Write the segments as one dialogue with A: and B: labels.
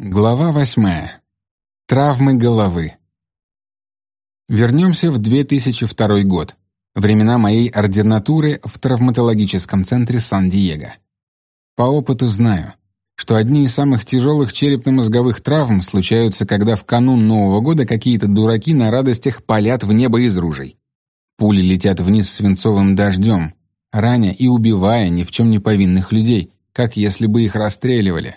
A: Глава восьмая. Травмы головы. Вернемся в 2002 год, времена моей ординатуры в травматологическом центре Сан-Диего. По опыту знаю, что одни из самых тяжелых черепно-мозговых травм случаются, когда в канун Нового года какие-то дураки на радостях палят в небо из ружей. Пули летят вниз свинцовым дождем, раня и убивая ни в чем не повинных людей, как если бы их расстреливали.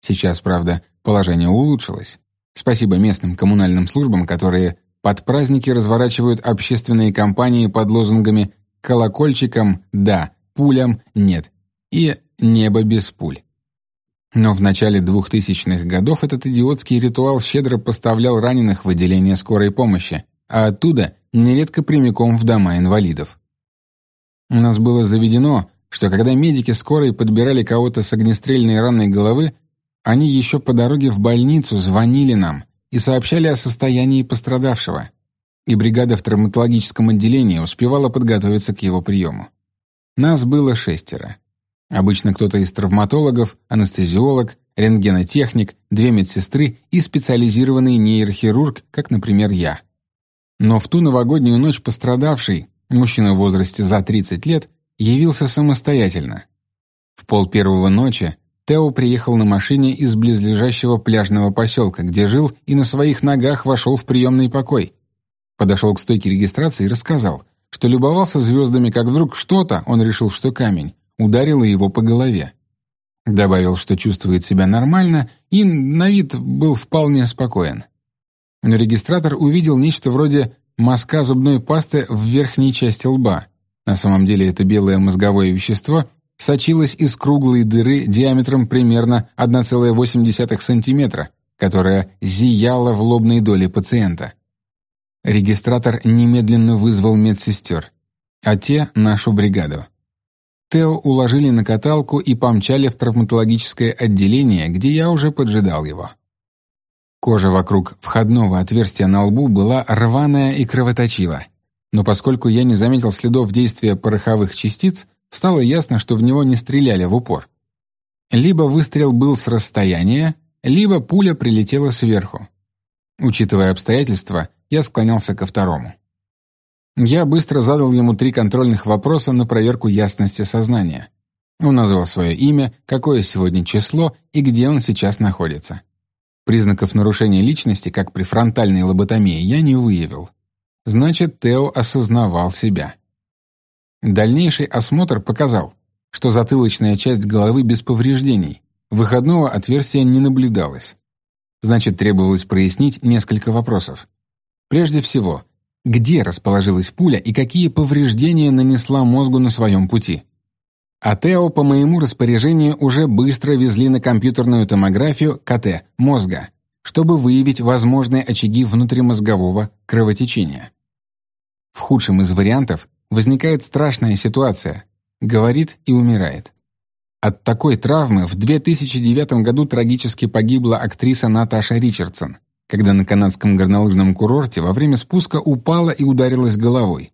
A: Сейчас, правда, положение улучшилось. Спасибо местным коммунальным службам, которые под праздники разворачивают общественные кампании под лозунгами «колокольчиком – да», «пулям – нет» и «небо без пуль». Но в начале 2000-х годов этот идиотский ритуал щедро поставлял раненых в отделение скорой помощи, а оттуда нередко прямиком в дома инвалидов. У нас было заведено, что когда медики скорой подбирали кого-то с огнестрельной ранной головы, они еще по дороге в больницу звонили нам и сообщали о состоянии пострадавшего, и бригада в травматологическом отделении успевала подготовиться к его приему. Нас было шестеро. Обычно кто-то из травматологов, анестезиолог, рентгенотехник, две медсестры и специализированный нейрохирург, как, например, я. Но в ту новогоднюю ночь пострадавший, мужчина в возрасте за 30 лет, явился самостоятельно. В пол первого ночи Тео приехал на машине из близлежащего пляжного поселка, где жил и на своих ногах вошел в приемный покой. Подошел к стойке регистрации и рассказал, что любовался звездами, как вдруг что-то, он решил, что камень, ударило его по голове. Добавил, что чувствует себя нормально и на вид был вполне спокоен. Но регистратор увидел нечто вроде мазка зубной пасты в верхней части лба. На самом деле это белое мозговое вещество сочилась из круглой дыры диаметром примерно 1,8 см, которая зияла в лобной доле пациента. Регистратор немедленно вызвал медсестер, а те — нашу бригаду. Тео уложили на каталку и помчали в травматологическое отделение, где я уже поджидал его. Кожа вокруг входного отверстия на лбу была рваная и кровоточила. Но поскольку я не заметил следов действия пороховых частиц, стало ясно, что в него не стреляли в упор. Либо выстрел был с расстояния, либо пуля прилетела сверху. Учитывая обстоятельства, я склонялся ко второму. Я быстро задал ему три контрольных вопроса на проверку ясности сознания. Он назвал свое имя, какое сегодня число и где он сейчас находится. Признаков нарушения личности, как при фронтальной лоботомии, я не выявил. Значит, Тео осознавал себя. Дальнейший осмотр показал, что затылочная часть головы без повреждений, выходного отверстия не наблюдалось. Значит, требовалось прояснить несколько вопросов. Прежде всего, где расположилась пуля и какие повреждения нанесла мозгу на своем пути. А Тео по моему распоряжению уже быстро везли на компьютерную томографию КТ мозга, чтобы выявить возможные очаги внутримозгового кровотечения. В худшем из вариантов возникает страшная ситуация. Говорит и умирает. От такой травмы в 2009 году трагически погибла актриса Наташа Ричардсон, когда на канадском горнолыжном курорте во время спуска упала и ударилась головой.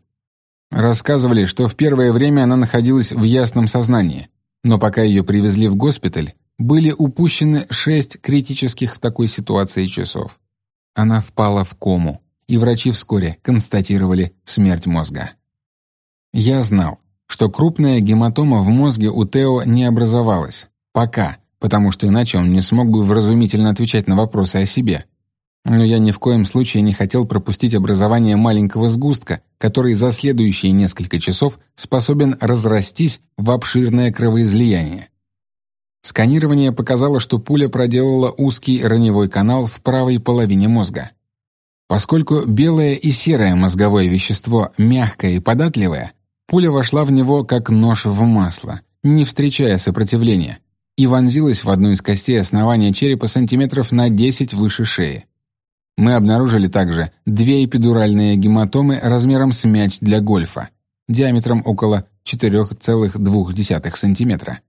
A: Рассказывали, что в первое время она находилась в ясном сознании, но пока ее привезли в госпиталь, были упущены шесть критических в такой ситуации часов. Она впала в кому, и врачи вскоре констатировали смерть мозга. Я знал, что крупная гематома в мозге у Тео не образовалась. Пока, потому что иначе он не смог бы вразумительно отвечать на вопросы о себе. Но я ни в коем случае не хотел пропустить образование маленького сгустка, который за следующие несколько часов способен разрастись в обширное кровоизлияние. Сканирование показало, что пуля проделала узкий раневой канал в правой половине мозга. Поскольку белое и серое мозговое вещество мягкое и податливое, Пуля вошла в него, как нож в масло, не встречая сопротивления, и вонзилась в одну из костей основания черепа сантиметров на 10 выше шеи. Мы обнаружили также две эпидуральные гематомы размером с мяч для гольфа, диаметром около 4,2 сантиметра.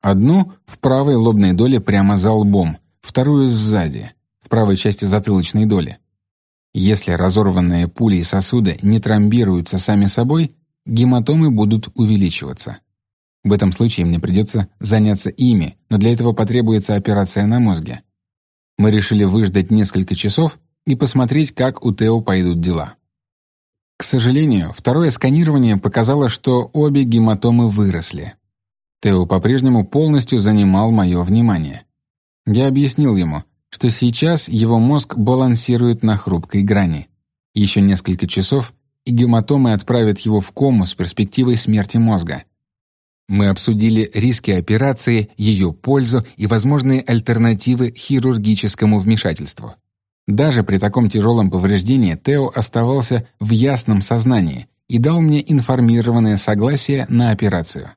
A: Одну в правой лобной доле прямо за лбом, вторую сзади, в правой части затылочной доли. Если разорванные пули и сосуды не тромбируются сами собой, гематомы будут увеличиваться. В этом случае мне придется заняться ими, но для этого потребуется операция на мозге. Мы решили выждать несколько часов и посмотреть, как у Тео пойдут дела. К сожалению, второе сканирование показало, что обе гематомы выросли. Тео по-прежнему полностью занимал мое внимание. Я объяснил ему, что сейчас его мозг балансирует на хрупкой грани. Еще несколько часов, и гематомы отправят его в кому с перспективой смерти мозга. Мы обсудили риски операции, ее пользу и возможные альтернативы хирургическому вмешательству. Даже при таком тяжелом повреждении Тео оставался в ясном сознании и дал мне информированное согласие на операцию.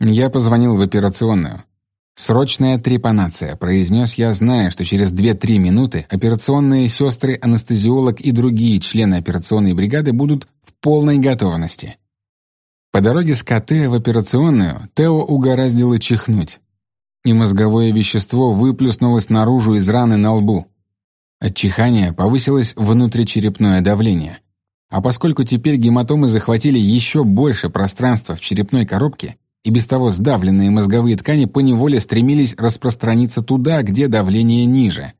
A: Я позвонил в операционную. «Срочная трепанация», — произнес я, зная, что через 2-3 минуты операционные сестры, анестезиолог и другие члены операционной бригады будут в полной готовности. По дороге с КТ в операционную Тео угораздило чихнуть, и мозговое вещество выплюснулось наружу из раны на лбу. От чихания повысилось внутричерепное давление. А поскольку теперь гематомы захватили еще больше пространства в черепной коробке, и без того сдавленные мозговые ткани поневоле стремились распространиться туда, где давление ниже.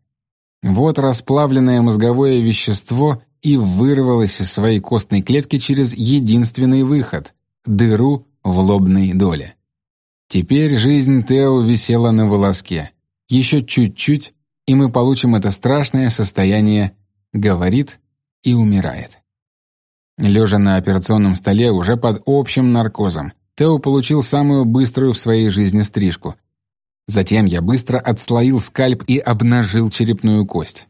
A: Вот расплавленное мозговое вещество и вырвалось из своей костной клетки через единственный выход — дыру в лобной доле. Теперь жизнь Тео висела на волоске. Еще чуть-чуть, и мы получим это страшное состояние «говорит и умирает». Лежа на операционном столе уже под общим наркозом, Тео получил самую быструю в своей жизни стрижку. Затем я быстро отслоил скальп и обнажил черепную кость.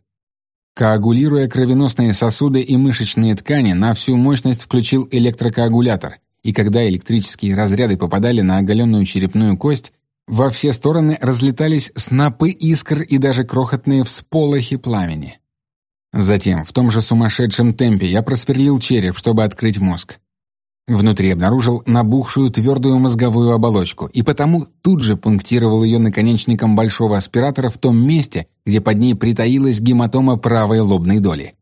A: Коагулируя кровеносные сосуды и мышечные ткани, на всю мощность включил электрокоагулятор, и когда электрические разряды попадали на оголенную черепную кость, во все стороны разлетались снопы искр и даже крохотные всполохи пламени. Затем, в том же сумасшедшем темпе, я просверлил череп, чтобы открыть мозг. Внутри обнаружил набухшую твердую мозговую оболочку и потому тут же пунктировал ее наконечником большого аспиратора в том месте, где под ней притаилась гематома правой лобной доли.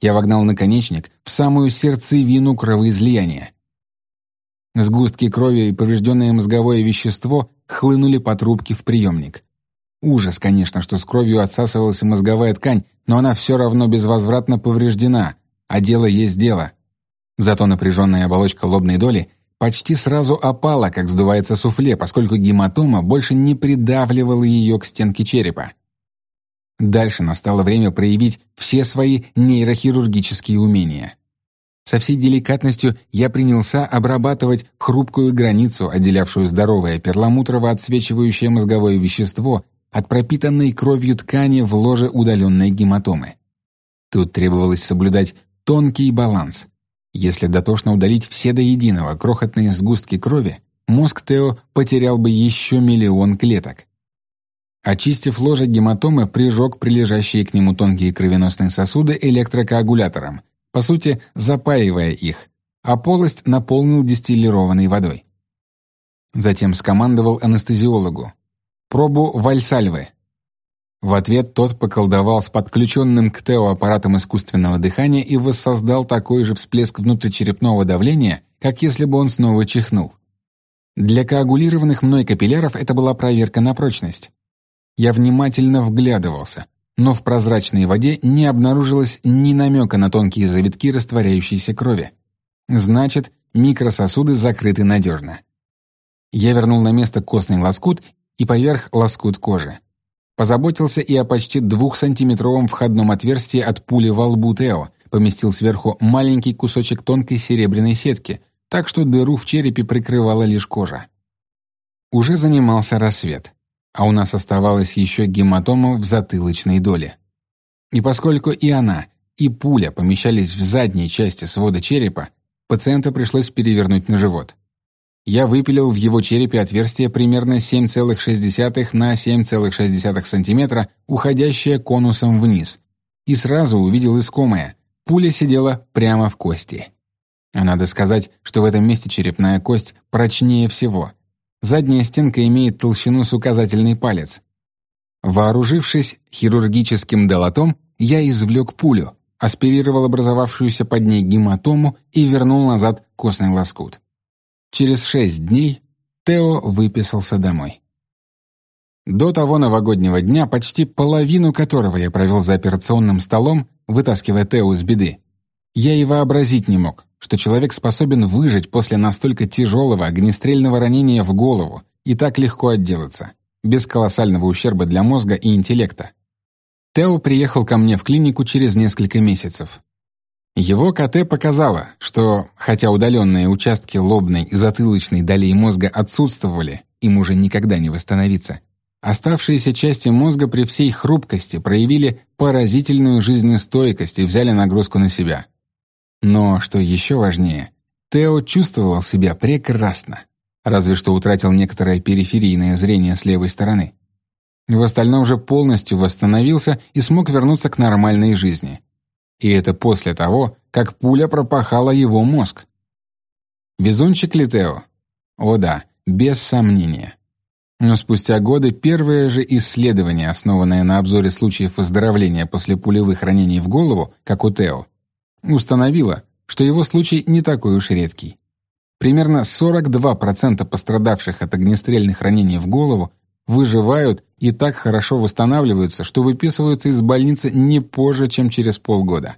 A: Я вогнал наконечник в самую сердцевину кровоизлияния. Сгустки крови и поврежденное мозговое вещество хлынули по трубке в приемник. Ужас, конечно, что с кровью отсасывалась мозговая ткань, но она все равно безвозвратно повреждена, а дело есть дело — Зато напряженная оболочка лобной доли почти сразу опала, как сдувается суфле, поскольку гематома больше не придавливала ее к стенке черепа. Дальше настало время проявить все свои нейрохирургические умения. Со всей деликатностью я принялся обрабатывать хрупкую границу, отделявшую здоровое перламутрово отсвечивающее мозговое вещество от пропитанной кровью ткани в ложе удаленной гематомы. Тут требовалось соблюдать тонкий баланс — если дотошно удалить все до единого крохотные сгустки крови, мозг Тео потерял бы еще миллион клеток. Очистив ложе гематомы, прижег прилежащие к нему тонкие кровеносные сосуды электрокоагулятором, по сути, запаивая их, а полость наполнил дистиллированной водой. Затем скомандовал анестезиологу. «Пробу вальсальвы. В ответ тот поколдовал с подключенным к ТЭО аппаратом искусственного дыхания и воссоздал такой же всплеск внутричерепного давления, как если бы он снова чихнул. Для коагулированных мной капилляров это была проверка на прочность. Я внимательно вглядывался, но в прозрачной воде не обнаружилось ни намека на тонкие завитки растворяющейся крови. Значит, микрососуды закрыты надежно. Я вернул на место костный лоскут и поверх лоскут кожи. Позаботился и о почти двухсантиметровом входном отверстии от пули во лбу Тео, поместил сверху маленький кусочек тонкой серебряной сетки, так что дыру в черепе прикрывала лишь кожа. Уже занимался рассвет, а у нас оставалась еще гематома в затылочной доле. И поскольку и она, и пуля помещались в задней части свода черепа, пациента пришлось перевернуть на живот я выпилил в его черепе отверстие примерно 7,6 на 7,6 см, уходящее конусом вниз, и сразу увидел искомое. Пуля сидела прямо в кости. А надо сказать, что в этом месте черепная кость прочнее всего. Задняя стенка имеет толщину с указательный палец. Вооружившись хирургическим долотом, я извлек пулю, аспирировал образовавшуюся под ней гематому и вернул назад костный лоскут. Через шесть дней Тео выписался домой. До того новогоднего дня, почти половину которого я провел за операционным столом, вытаскивая Тео из беды, я и вообразить не мог, что человек способен выжить после настолько тяжелого огнестрельного ранения в голову и так легко отделаться, без колоссального ущерба для мозга и интеллекта. Тео приехал ко мне в клинику через несколько месяцев. Его КТ показало, что, хотя удаленные участки лобной и затылочной долей мозга отсутствовали, им уже никогда не восстановиться, оставшиеся части мозга при всей хрупкости проявили поразительную жизнестойкость и взяли нагрузку на себя. Но, что еще важнее, Тео чувствовал себя прекрасно, разве что утратил некоторое периферийное зрение с левой стороны. В остальном же полностью восстановился и смог вернуться к нормальной жизни. И это после того, как пуля пропахала его мозг. Везунчик ли Тео? О да, без сомнения. Но спустя годы первое же исследование, основанное на обзоре случаев выздоровления после пулевых ранений в голову, как у Тео, установило, что его случай не такой уж редкий. Примерно 42% пострадавших от огнестрельных ранений в голову выживают и так хорошо восстанавливаются, что выписываются из больницы не позже, чем через полгода.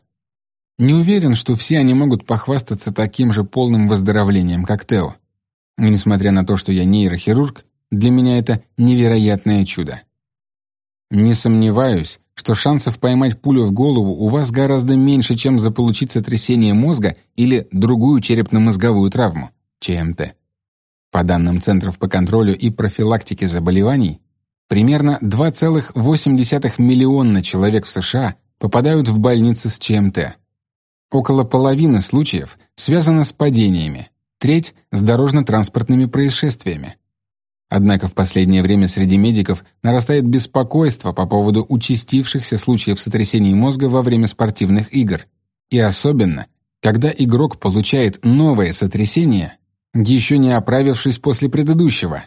A: Не уверен, что все они могут похвастаться таким же полным выздоровлением, как Тео. И несмотря на то, что я нейрохирург, для меня это невероятное чудо. Не сомневаюсь, что шансов поймать пулю в голову у вас гораздо меньше, чем заполучить сотрясение мозга или другую черепно-мозговую травму, ЧМТ. По данным Центров по контролю и профилактике заболеваний, примерно 2,8 миллиона человек в США попадают в больницы с ЧМТ. Около половины случаев связано с падениями, треть — с дорожно-транспортными происшествиями. Однако в последнее время среди медиков нарастает беспокойство по поводу участившихся случаев сотрясений мозга во время спортивных игр. И особенно, когда игрок получает новое сотрясение, еще не оправившись после предыдущего.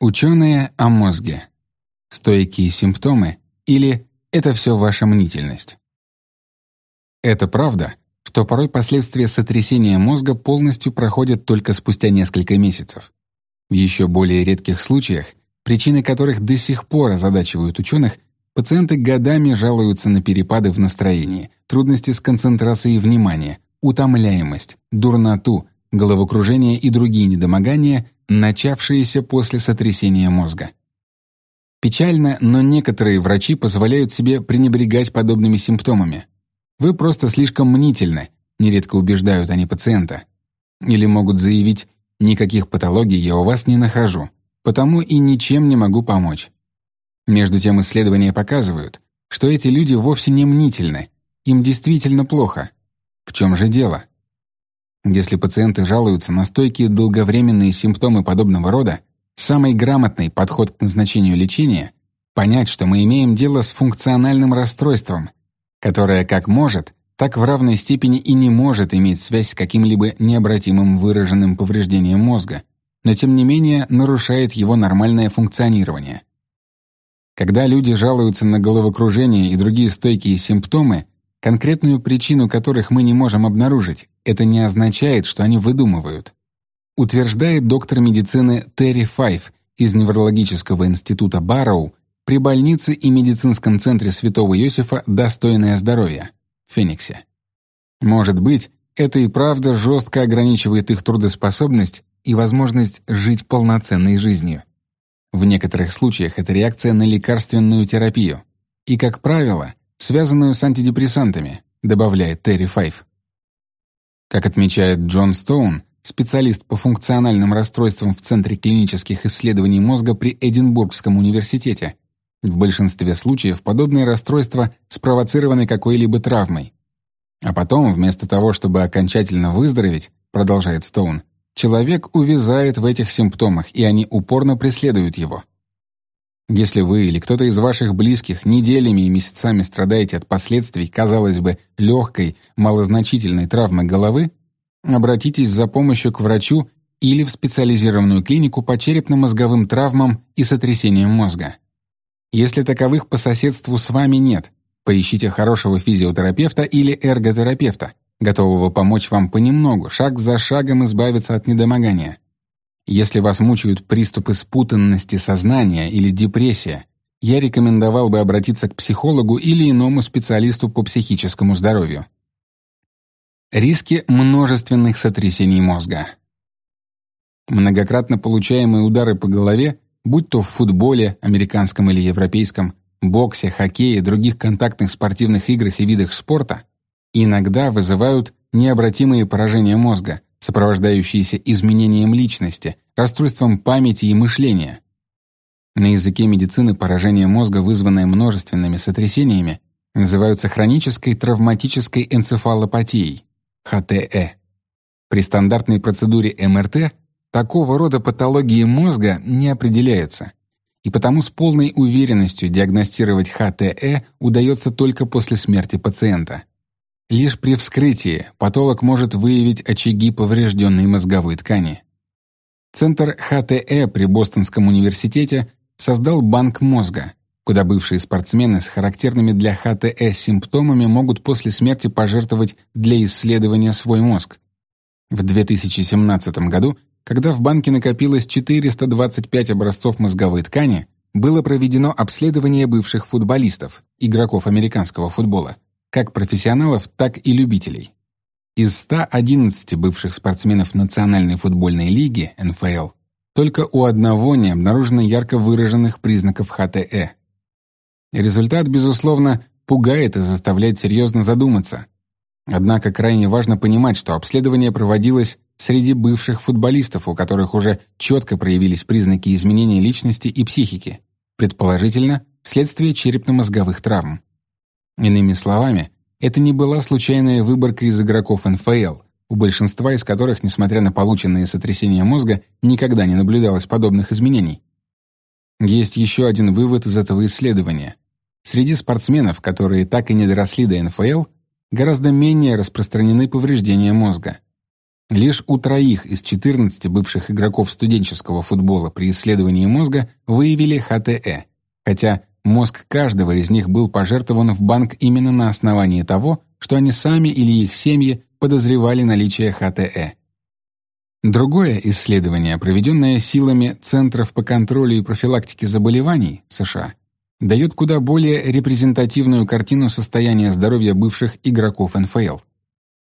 A: Ученые о мозге. Стойкие симптомы или это все ваша мнительность? Это правда, что порой последствия сотрясения мозга полностью проходят только спустя несколько месяцев. В еще более редких случаях, причины которых до сих пор озадачивают ученых, пациенты годами жалуются на перепады в настроении, трудности с концентрацией внимания, утомляемость, дурноту, головокружение и другие недомогания, начавшиеся после сотрясения мозга. Печально, но некоторые врачи позволяют себе пренебрегать подобными симптомами. Вы просто слишком мнительны, нередко убеждают они пациента. Или могут заявить «никаких патологий я у вас не нахожу, потому и ничем не могу помочь». Между тем исследования показывают, что эти люди вовсе не мнительны, им действительно плохо. В чем же дело? Если пациенты жалуются на стойкие долговременные симптомы подобного рода, самый грамотный подход к назначению лечения — понять, что мы имеем дело с функциональным расстройством, которое как может, так в равной степени и не может иметь связь с каким-либо необратимым выраженным повреждением мозга, но тем не менее нарушает его нормальное функционирование. Когда люди жалуются на головокружение и другие стойкие симптомы, конкретную причину которых мы не можем обнаружить, это не означает, что они выдумывают. Утверждает доктор медицины Терри Файф из Неврологического института Барроу при больнице и медицинском центре Святого Иосифа «Достойное здоровье» в Фениксе. Может быть, это и правда жестко ограничивает их трудоспособность и возможность жить полноценной жизнью. В некоторых случаях это реакция на лекарственную терапию. И, как правило, связанную с антидепрессантами, добавляет Терри Файф. Как отмечает Джон Стоун, специалист по функциональным расстройствам в Центре клинических исследований мозга при Эдинбургском университете, в большинстве случаев подобные расстройства спровоцированы какой-либо травмой. А потом, вместо того, чтобы окончательно выздороветь, продолжает Стоун, человек увязает в этих симптомах, и они упорно преследуют его. Если вы или кто-то из ваших близких неделями и месяцами страдаете от последствий, казалось бы, легкой, малозначительной травмы головы, обратитесь за помощью к врачу или в специализированную клинику по черепно-мозговым травмам и сотрясениям мозга. Если таковых по соседству с вами нет, поищите хорошего физиотерапевта или эрготерапевта, готового помочь вам понемногу, шаг за шагом избавиться от недомогания. Если вас мучают приступы спутанности сознания или депрессия, я рекомендовал бы обратиться к психологу или иному специалисту по психическому здоровью. Риски множественных сотрясений мозга. Многократно получаемые удары по голове, будь то в футболе, американском или европейском, боксе, хоккее, других контактных спортивных играх и видах спорта, иногда вызывают необратимые поражения мозга, сопровождающиеся изменением личности, расстройством памяти и мышления. На языке медицины поражение мозга, вызванное множественными сотрясениями, называются хронической травматической энцефалопатией, ХТЭ. При стандартной процедуре МРТ такого рода патологии мозга не определяются, и потому с полной уверенностью диагностировать ХТЭ удается только после смерти пациента. Лишь при вскрытии патолог может выявить очаги поврежденной мозговой ткани. Центр ХТЭ при Бостонском университете создал банк мозга, куда бывшие спортсмены с характерными для ХТЭ симптомами могут после смерти пожертвовать для исследования свой мозг. В 2017 году, когда в банке накопилось 425 образцов мозговой ткани, было проведено обследование бывших футболистов, игроков американского футбола, как профессионалов, так и любителей. Из 111 бывших спортсменов Национальной футбольной лиги НФЛ только у одного не обнаружено ярко выраженных признаков ХТЭ. Результат, безусловно, пугает и заставляет серьезно задуматься. Однако крайне важно понимать, что обследование проводилось среди бывших футболистов, у которых уже четко проявились признаки изменения личности и психики, предположительно, вследствие черепно-мозговых травм. Иными словами, это не была случайная выборка из игроков НФЛ, у большинства из которых, несмотря на полученные сотрясения мозга, никогда не наблюдалось подобных изменений. Есть еще один вывод из этого исследования. Среди спортсменов, которые так и не доросли до НФЛ, гораздо менее распространены повреждения мозга. Лишь у троих из 14 бывших игроков студенческого футбола при исследовании мозга выявили ХТЭ, хотя мозг каждого из них был пожертвован в банк именно на основании того, что они сами или их семьи подозревали наличие ХТЭ. Другое исследование, проведенное силами Центров по контролю и профилактике заболеваний США, дает куда более репрезентативную картину состояния здоровья бывших игроков НФЛ.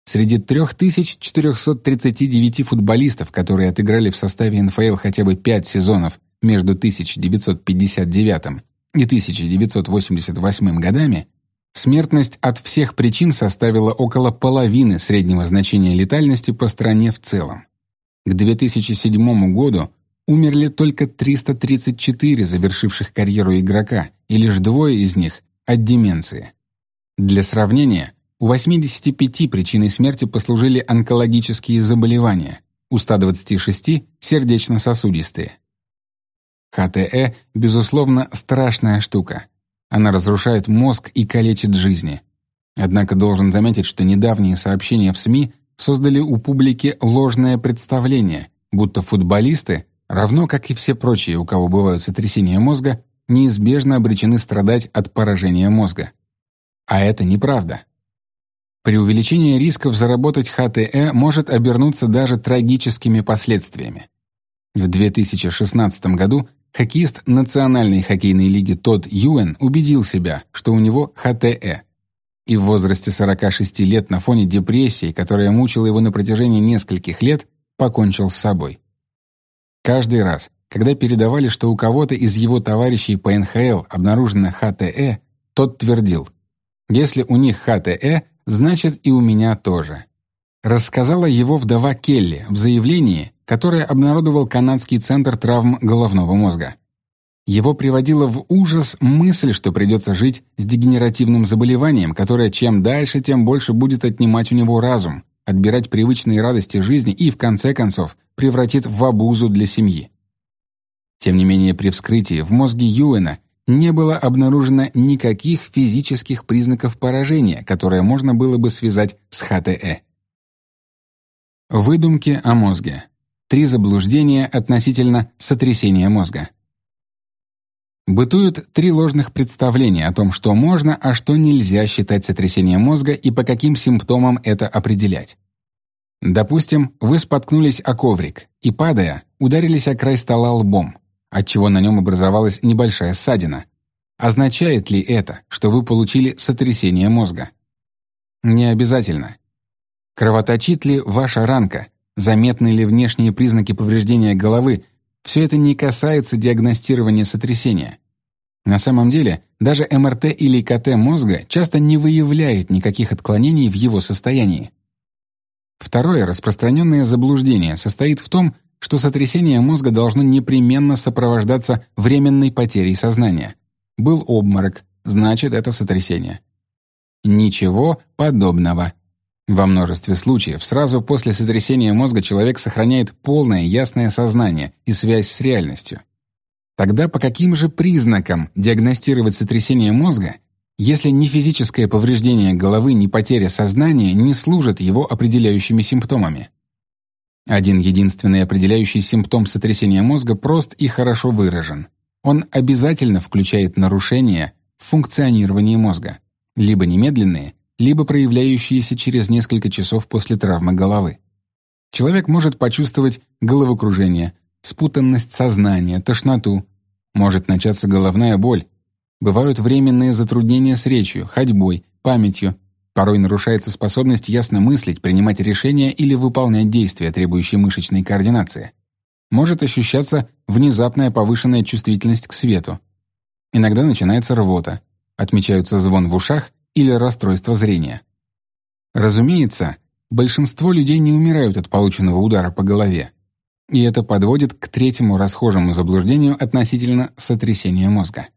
A: Среди 3439 футболистов, которые отыграли в составе НФЛ хотя бы пять сезонов между 1959 и 1988 годами, Смертность от всех причин составила около половины среднего значения летальности по стране в целом. К 2007 году умерли только 334 завершивших карьеру игрока, и лишь двое из них от деменции. Для сравнения, у 85 причиной смерти послужили онкологические заболевания, у 126 — сердечно-сосудистые. ХТЭ, безусловно, страшная штука — она разрушает мозг и калечит жизни. Однако должен заметить, что недавние сообщения в СМИ создали у публики ложное представление, будто футболисты, равно как и все прочие, у кого бывают сотрясения мозга, неизбежно обречены страдать от поражения мозга. А это неправда. При увеличении рисков заработать ХТЭ может обернуться даже трагическими последствиями. В 2016 году Хоккеист Национальной хоккейной лиги Тодд Юэн убедил себя, что у него ХТЭ. И в возрасте 46 лет на фоне депрессии, которая мучила его на протяжении нескольких лет, покончил с собой. Каждый раз, когда передавали, что у кого-то из его товарищей по НХЛ обнаружено ХТЭ, тот твердил, «Если у них ХТЭ, значит и у меня тоже». Рассказала его вдова Келли в заявлении, которое обнародовал канадский центр травм головного мозга. Его приводила в ужас мысль, что придется жить с дегенеративным заболеванием, которое чем дальше, тем больше будет отнимать у него разум, отбирать привычные радости жизни и, в конце концов, превратит в обузу для семьи. Тем не менее, при вскрытии в мозге Юэна не было обнаружено никаких физических признаков поражения, которые можно было бы связать с ХТЭ. Выдумки о мозге. Три заблуждения относительно сотрясения мозга. Бытуют три ложных представления о том, что можно, а что нельзя считать сотрясением мозга и по каким симптомам это определять. Допустим, вы споткнулись о коврик и, падая, ударились о край стола лбом, отчего на нем образовалась небольшая ссадина. Означает ли это, что вы получили сотрясение мозга? Не обязательно. Кровоточит ли ваша ранка, заметны ли внешние признаки повреждения головы, все это не касается диагностирования сотрясения. На самом деле, даже МРТ или КТ мозга часто не выявляет никаких отклонений в его состоянии. Второе распространенное заблуждение состоит в том, что сотрясение мозга должно непременно сопровождаться временной потерей сознания. Был обморок, значит, это сотрясение. Ничего подобного. Во множестве случаев сразу после сотрясения мозга человек сохраняет полное ясное сознание и связь с реальностью. Тогда по каким же признакам диагностировать сотрясение мозга, если ни физическое повреждение головы, ни потеря сознания не служат его определяющими симптомами? Один единственный определяющий симптом сотрясения мозга прост и хорошо выражен. Он обязательно включает нарушения в функционировании мозга, либо немедленные, либо проявляющиеся через несколько часов после травмы головы. Человек может почувствовать головокружение, спутанность сознания, тошноту. Может начаться головная боль. Бывают временные затруднения с речью, ходьбой, памятью. Порой нарушается способность ясно мыслить, принимать решения или выполнять действия, требующие мышечной координации. Может ощущаться внезапная повышенная чувствительность к свету. Иногда начинается рвота, отмечаются звон в ушах или расстройство зрения. Разумеется, большинство людей не умирают от полученного удара по голове. И это подводит к третьему расхожему заблуждению относительно сотрясения мозга.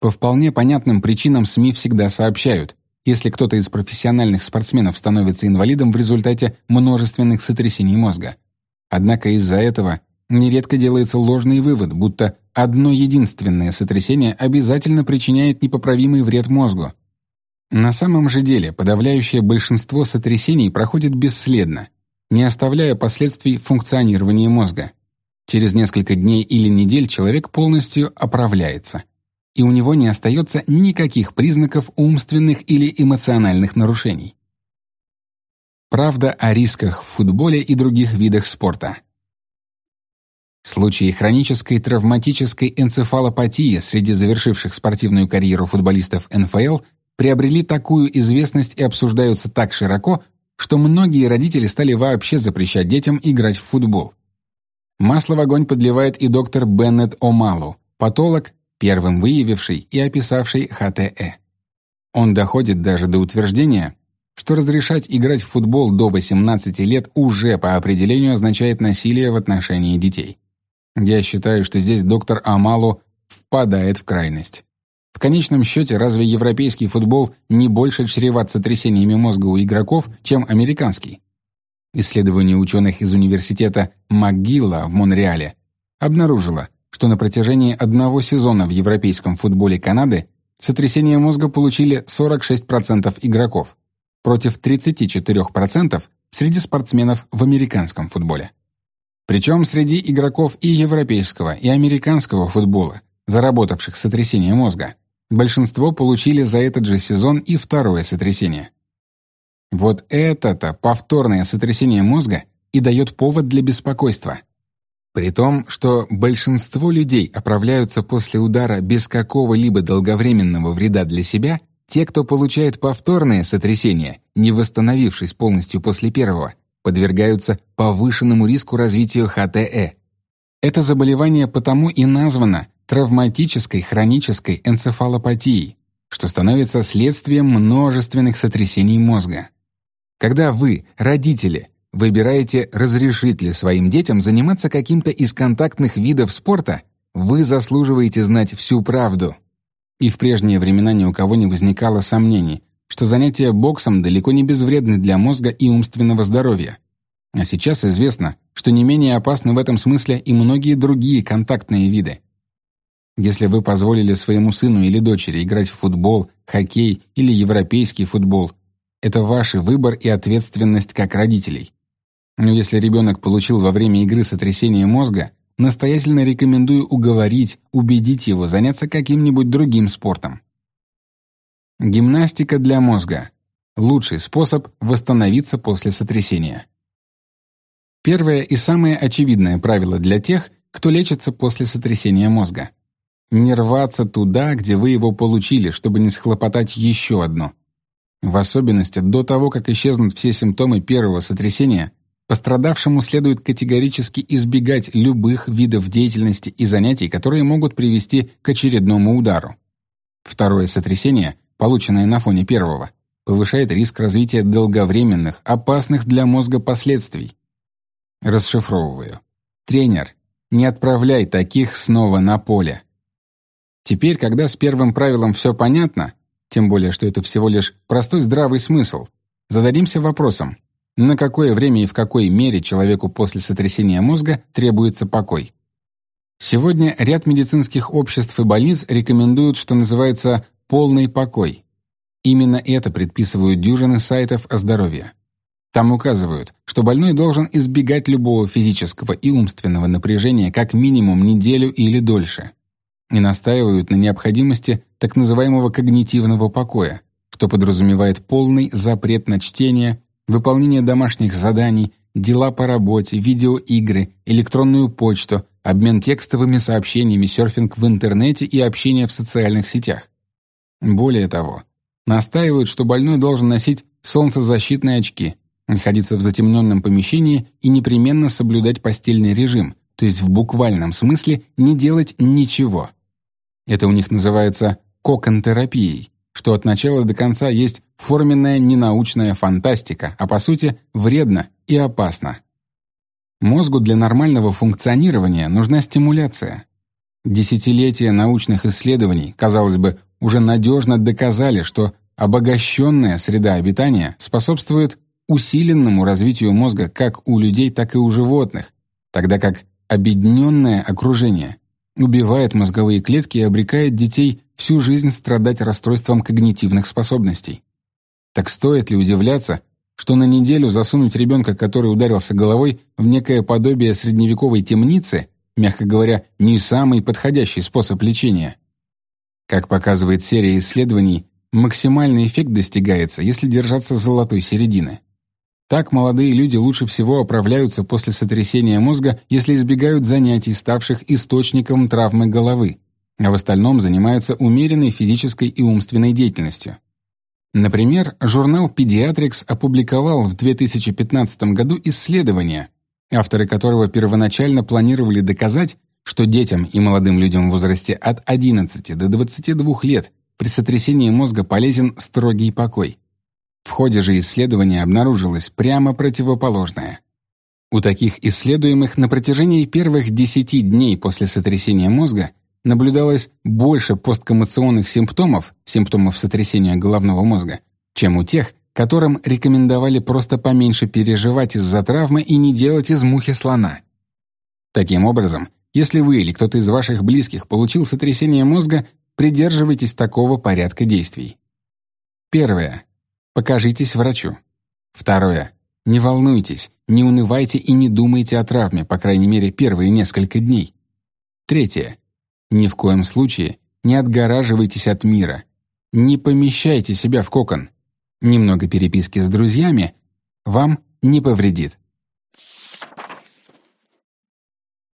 A: По вполне понятным причинам СМИ всегда сообщают, если кто-то из профессиональных спортсменов становится инвалидом в результате множественных сотрясений мозга. Однако из-за этого нередко делается ложный вывод, будто одно единственное сотрясение обязательно причиняет непоправимый вред мозгу. На самом же деле подавляющее большинство сотрясений проходит бесследно, не оставляя последствий функционирования мозга. Через несколько дней или недель человек полностью оправляется, и у него не остается никаких признаков умственных или эмоциональных нарушений. Правда о рисках в футболе и других видах спорта. Случаи хронической травматической энцефалопатии среди завершивших спортивную карьеру футболистов НФЛ приобрели такую известность и обсуждаются так широко, что многие родители стали вообще запрещать детям играть в футбол. Масло в огонь подливает и доктор Беннет О'Малу, патолог, первым выявивший и описавший ХТЭ. Он доходит даже до утверждения, что разрешать играть в футбол до 18 лет уже по определению означает насилие в отношении детей. Я считаю, что здесь доктор Амалу впадает в крайность. В конечном счете, разве европейский футбол не больше чреват сотрясениями мозга у игроков, чем американский? Исследование ученых из университета МакГилла в Монреале обнаружило, что на протяжении одного сезона в европейском футболе Канады сотрясение мозга получили 46% игроков против 34% среди спортсменов в американском футболе. Причем среди игроков и европейского, и американского футбола, заработавших сотрясение мозга, Большинство получили за этот же сезон и второе сотрясение. Вот это-то повторное сотрясение мозга и дает повод для беспокойства. При том, что большинство людей оправляются после удара без какого-либо долговременного вреда для себя, те, кто получает повторное сотрясение, не восстановившись полностью после первого, подвергаются повышенному риску развития ХТЭ. Это заболевание потому и названо травматической хронической энцефалопатией, что становится следствием множественных сотрясений мозга. Когда вы, родители, выбираете, разрешить ли своим детям заниматься каким-то из контактных видов спорта, вы заслуживаете знать всю правду. И в прежние времена ни у кого не возникало сомнений, что занятия боксом далеко не безвредны для мозга и умственного здоровья. А сейчас известно, что не менее опасны в этом смысле и многие другие контактные виды. Если вы позволили своему сыну или дочери играть в футбол, хоккей или европейский футбол, это ваш выбор и ответственность как родителей. Но если ребенок получил во время игры сотрясение мозга, настоятельно рекомендую уговорить, убедить его заняться каким-нибудь другим спортом. Гимнастика для мозга. Лучший способ восстановиться после сотрясения. Первое и самое очевидное правило для тех, кто лечится после сотрясения мозга. Не рваться туда, где вы его получили, чтобы не схлопотать еще одно. В особенности до того, как исчезнут все симптомы первого сотрясения, пострадавшему следует категорически избегать любых видов деятельности и занятий, которые могут привести к очередному удару. Второе сотрясение, полученное на фоне первого, повышает риск развития долговременных, опасных для мозга последствий. Расшифровываю. Тренер, не отправляй таких снова на поле. Теперь, когда с первым правилом все понятно, тем более, что это всего лишь простой здравый смысл, зададимся вопросом, на какое время и в какой мере человеку после сотрясения мозга требуется покой. Сегодня ряд медицинских обществ и больниц рекомендуют, что называется «полный покой». Именно это предписывают дюжины сайтов о здоровье. Там указывают, что больной должен избегать любого физического и умственного напряжения как минимум неделю или дольше. И настаивают на необходимости так называемого когнитивного покоя, что подразумевает полный запрет на чтение, выполнение домашних заданий, дела по работе, видеоигры, электронную почту, обмен текстовыми сообщениями, серфинг в интернете и общение в социальных сетях. Более того, настаивают, что больной должен носить солнцезащитные очки, находиться в затемненном помещении и непременно соблюдать постельный режим, то есть в буквальном смысле не делать ничего. Это у них называется кокон-терапией, что от начала до конца есть форменная ненаучная фантастика, а по сути вредно и опасно. Мозгу для нормального функционирования нужна стимуляция. Десятилетия научных исследований, казалось бы, уже надежно доказали, что обогащенная среда обитания способствует усиленному развитию мозга как у людей, так и у животных, тогда как обедненное окружение убивает мозговые клетки и обрекает детей всю жизнь страдать расстройством когнитивных способностей. Так стоит ли удивляться, что на неделю засунуть ребенка, который ударился головой, в некое подобие средневековой темницы, мягко говоря, не самый подходящий способ лечения. Как показывает серия исследований, максимальный эффект достигается, если держаться золотой середины. Так молодые люди лучше всего оправляются после сотрясения мозга, если избегают занятий, ставших источником травмы головы, а в остальном занимаются умеренной физической и умственной деятельностью. Например, журнал Pediatrics опубликовал в 2015 году исследование, авторы которого первоначально планировали доказать, что детям и молодым людям в возрасте от 11 до 22 лет при сотрясении мозга полезен строгий покой. В ходе же исследования обнаружилось прямо противоположное. У таких исследуемых на протяжении первых 10 дней после сотрясения мозга наблюдалось больше посткоммоционных симптомов, симптомов сотрясения головного мозга, чем у тех, которым рекомендовали просто поменьше переживать из-за травмы и не делать из мухи слона. Таким образом, если вы или кто-то из ваших близких получил сотрясение мозга, придерживайтесь такого порядка действий. Первое. Покажитесь врачу. Второе. Не волнуйтесь, не унывайте и не думайте о травме, по крайней мере, первые несколько дней. Третье. Ни в коем случае не отгораживайтесь от мира. Не помещайте себя в кокон. Немного переписки с друзьями вам не повредит.